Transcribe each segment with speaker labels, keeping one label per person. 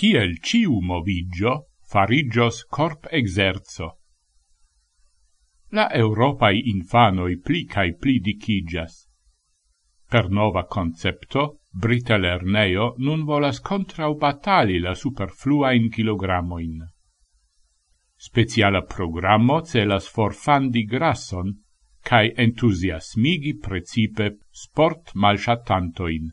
Speaker 1: kiel ciu movigio farigios corp exerzo. La Europai infanoi pli cae pli dicigias. Per nova concepto, Brita Lerneo nun volas contraubatali la superfluain kilogramoin. Speciala programmo celas forfandi grasson cae entusiasmigi precipe sport malshatantoin.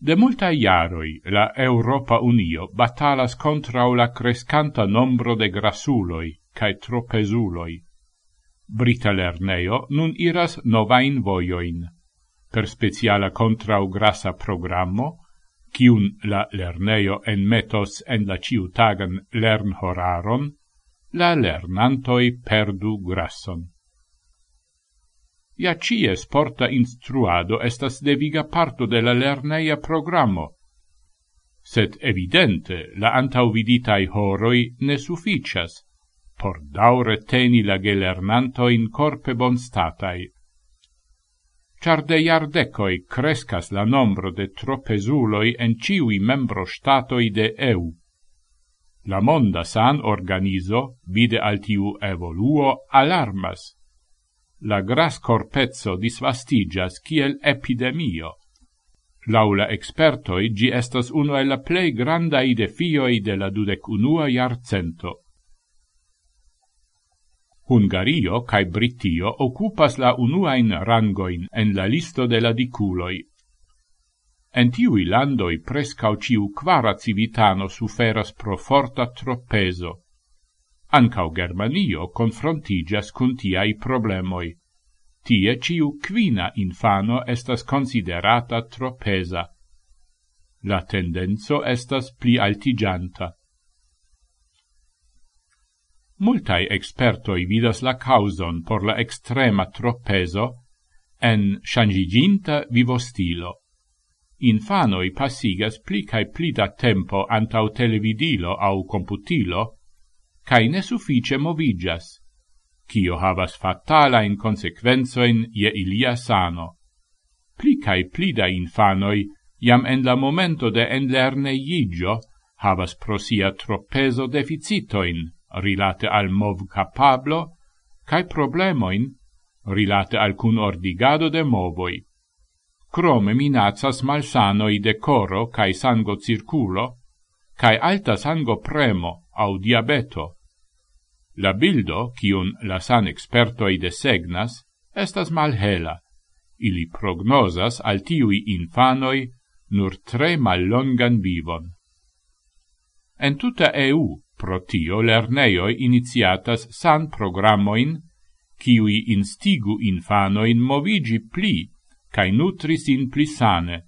Speaker 1: De multa iaroi la Europa Unio batalas contra la crescanta nombro de grasuloi cae tropezuloi. Brita lerneo nun iras novain voioin. Per speciala contra grasa programmo, cium la lerneo en metos en la ciutagan lern horaron, la lernantoi perdu grasson. Ia cie sporta instruado estas deviga parto de la lerneia programo, sed evidente la antauviditai horoi ne sufficias por daure teni la gelernanto in corpe bonstatai. Char de iardecoi crescas la nombro de tropezuloi en ciui membro statoi de EU. La monda san organizo, vide al tiu evoluo, alarmas, la gras corpezzo disvastigas kiel epidemio. Laula expertoi gi estas uno e la plei grandai defioi de la dudec unua iarcento. Hungario cae Britio occupas la unuain rangoin en la listo de la diculoi. En tiui landoi prescau ciu quara civitano suferas pro forta tropezo. Ancau Germanio confrontigas cun tiai problemoi. Tie ciu quina infano estas considerata tropesa. La tendenzo estas pli altigianta. Multai expertoi vidas la causon por la extrema tropeso en shangiginta vivostilo. Infanoi passigas pli cae pli da tempo antau televidilo au computilo, cae ne suffice movigas, cio havas fatala in consequenzoin je ilia sano. Pli cae pli da infanoi, iam en la momento de enlerneigigio, havas prosia tropezo deficitoin rilate al mov capablo, cae problemoin rilate al cun ordigado de movoi. Crome minacas malsanoi de coro cae sango circulo, cae alta sango premo au diabeto, La bildo, cion la san expertoi desegnas, estas malhela. Ili prognosas al tiui infanoi nur tre mallongan vivon. En tuta EU, pro tio lerneioi iniziatas san programoin, ciui instigu infanoin movigi pli, cae nutris in pli sane.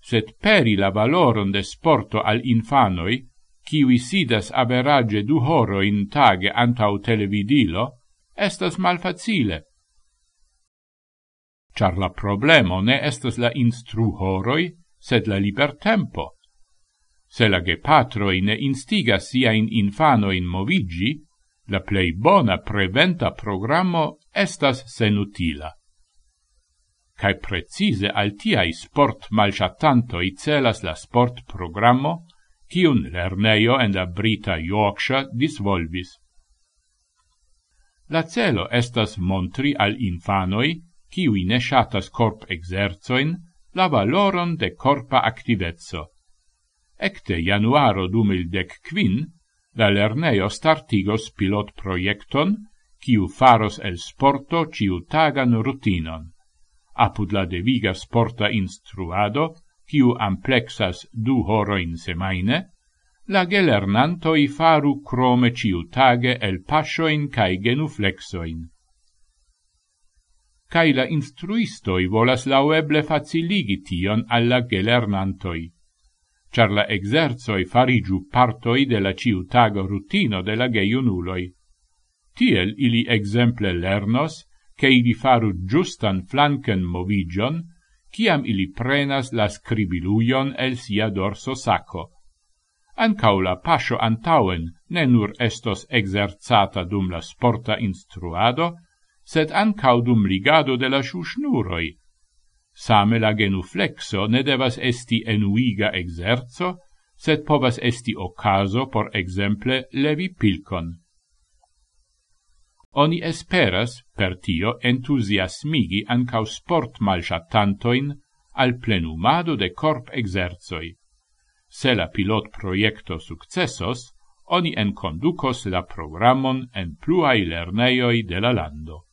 Speaker 1: Sed peri la valoron de sporto al infanoi, qui sidas aberage du horo in tage antau televidilo, estas malfacile. Char la problemo ne estas la instru horoi, sed la liber tempo. Se la gepatroi ne in infano in movigi, la plei bona preventa programo estas senutila. Cai precise al tiai sport malshatantoi celas la sport programo, tiun lerneio en la Brita Yorkshire disvolvis. La celo estas montri al infanoi, ciui ne shatas corp exerzoin, la valoron de corpa activezzo. Ecte januaro dec quin, la lerneio startigos pilot proiecton, ciu faros el sporto ciutagan rutinon. Apud la deviga sporta instruado quiu amplexas du horoin semaine, la gelernantoi faru crome ciutage el pasioin cae genuflexoin. Cae la instruistoi volas laueble faciligi tion alla gelernantoi, char la exerzoi farigiu partoi de la ciutago rutino de la geiunuloi. Tiel ili exemple lernos, che ili faru giustan flanken movigion, ciam ili prenas la scribiluion el sia dorso sacco. Ancau la pascio antauen ne nur estos exerzata dum la sporta instruado, sed ancau dum ligado de la shushnuroi. Same la genuflexo ne devas esti enuiga exerzo, sed povas esti ocaso por exemple levi pilcon. Oni esperas per tio entusiasmigi ancau sport malshatantoin al plenumado de corp exerzoi. Se la pilot proiecto successos, oni enconducos la programon en pluai lerneioi de la lando.